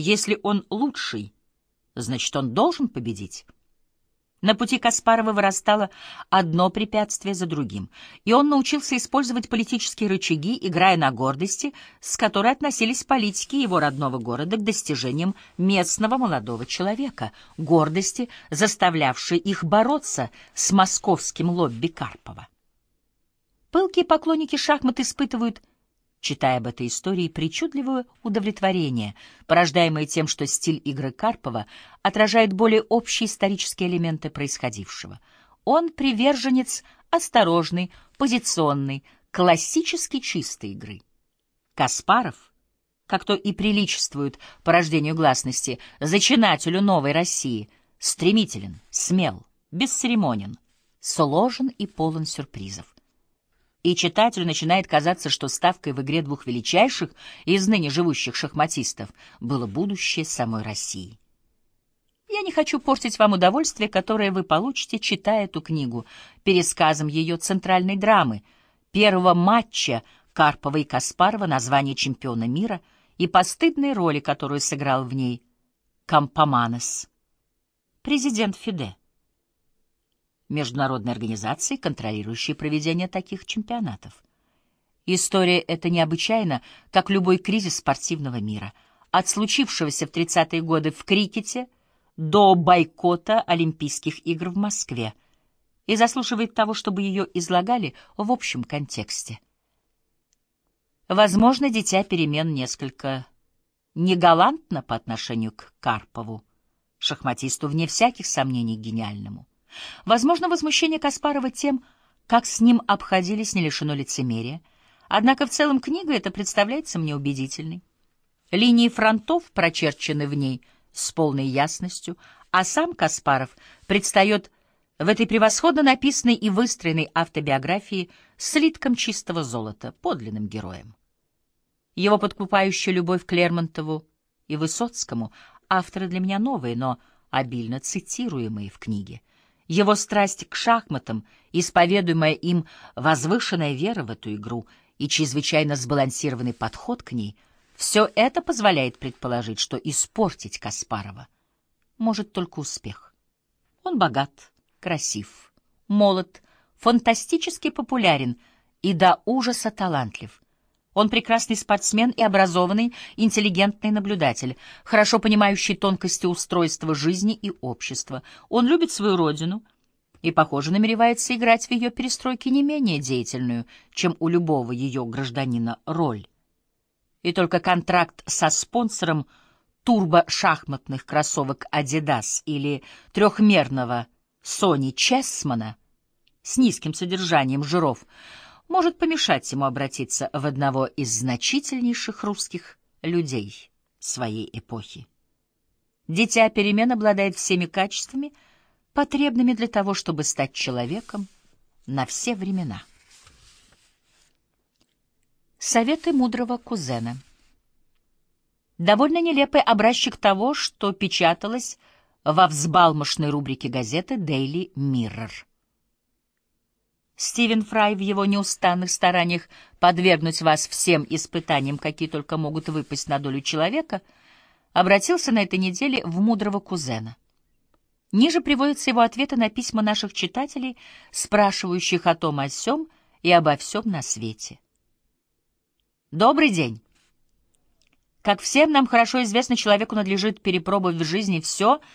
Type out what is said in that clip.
Если он лучший, значит, он должен победить. На пути Каспарова вырастало одно препятствие за другим, и он научился использовать политические рычаги, играя на гордости, с которой относились политики его родного города к достижениям местного молодого человека, гордости, заставлявшей их бороться с московским лобби Карпова. Пылкие поклонники шахмат испытывают читая об этой истории, причудливое удовлетворение, порождаемое тем, что стиль игры Карпова отражает более общие исторические элементы происходившего. Он приверженец осторожной, позиционной, классически чистой игры. Каспаров, как то и приличествует по рождению гласности, зачинателю новой России, стремителен, смел, бесцеремонен, сложен и полон сюрпризов и читателю начинает казаться, что ставкой в игре двух величайших из ныне живущих шахматистов было будущее самой России. Я не хочу портить вам удовольствие, которое вы получите, читая эту книгу, пересказом ее центральной драмы, первого матча Карпова и Каспарова на звание чемпиона мира и постыдной роли, которую сыграл в ней Кампоманес, президент Фиде международной организации, контролирующей проведение таких чемпионатов. История эта необычайна, как любой кризис спортивного мира, от случившегося в 30-е годы в крикете до бойкота Олимпийских игр в Москве, и заслуживает того, чтобы ее излагали в общем контексте. Возможно, дитя перемен несколько негалантно по отношению к Карпову, шахматисту вне всяких сомнений гениальному. Возможно, возмущение Каспарова тем, как с ним обходились, не лишено лицемерия. Однако в целом книга эта представляется мне убедительной. Линии фронтов прочерчены в ней с полной ясностью, а сам Каспаров предстает в этой превосходно написанной и выстроенной автобиографии слитком чистого золота, подлинным героем. Его подкупающая любовь к Лермонтову и Высоцкому — авторы для меня новые, но обильно цитируемые в книге — его страсть к шахматам, исповедуемая им возвышенная вера в эту игру и чрезвычайно сбалансированный подход к ней, все это позволяет предположить, что испортить Каспарова может только успех. Он богат, красив, молод, фантастически популярен и до ужаса талантлив. Он прекрасный спортсмен и образованный, интеллигентный наблюдатель, хорошо понимающий тонкости устройства жизни и общества. Он любит свою родину и, похоже, намеревается играть в ее перестройке не менее деятельную, чем у любого ее гражданина роль. И только контракт со спонсором турбо-шахматных кроссовок Adidas или трехмерного Sony Чессмана с низким содержанием жиров — может помешать ему обратиться в одного из значительнейших русских людей своей эпохи. Дитя перемен обладает всеми качествами, потребными для того, чтобы стать человеком на все времена. Советы мудрого кузена Довольно нелепый образчик того, что печаталось во взбалмошной рубрике газеты «Дейли Mirror. Стивен Фрай в его неустанных стараниях подвергнуть вас всем испытаниям, какие только могут выпасть на долю человека, обратился на этой неделе в мудрого кузена. Ниже приводятся его ответы на письма наших читателей, спрашивающих о том о сём и обо всем на свете. Добрый день! Как всем нам хорошо известно, человеку надлежит перепробовать в жизни все,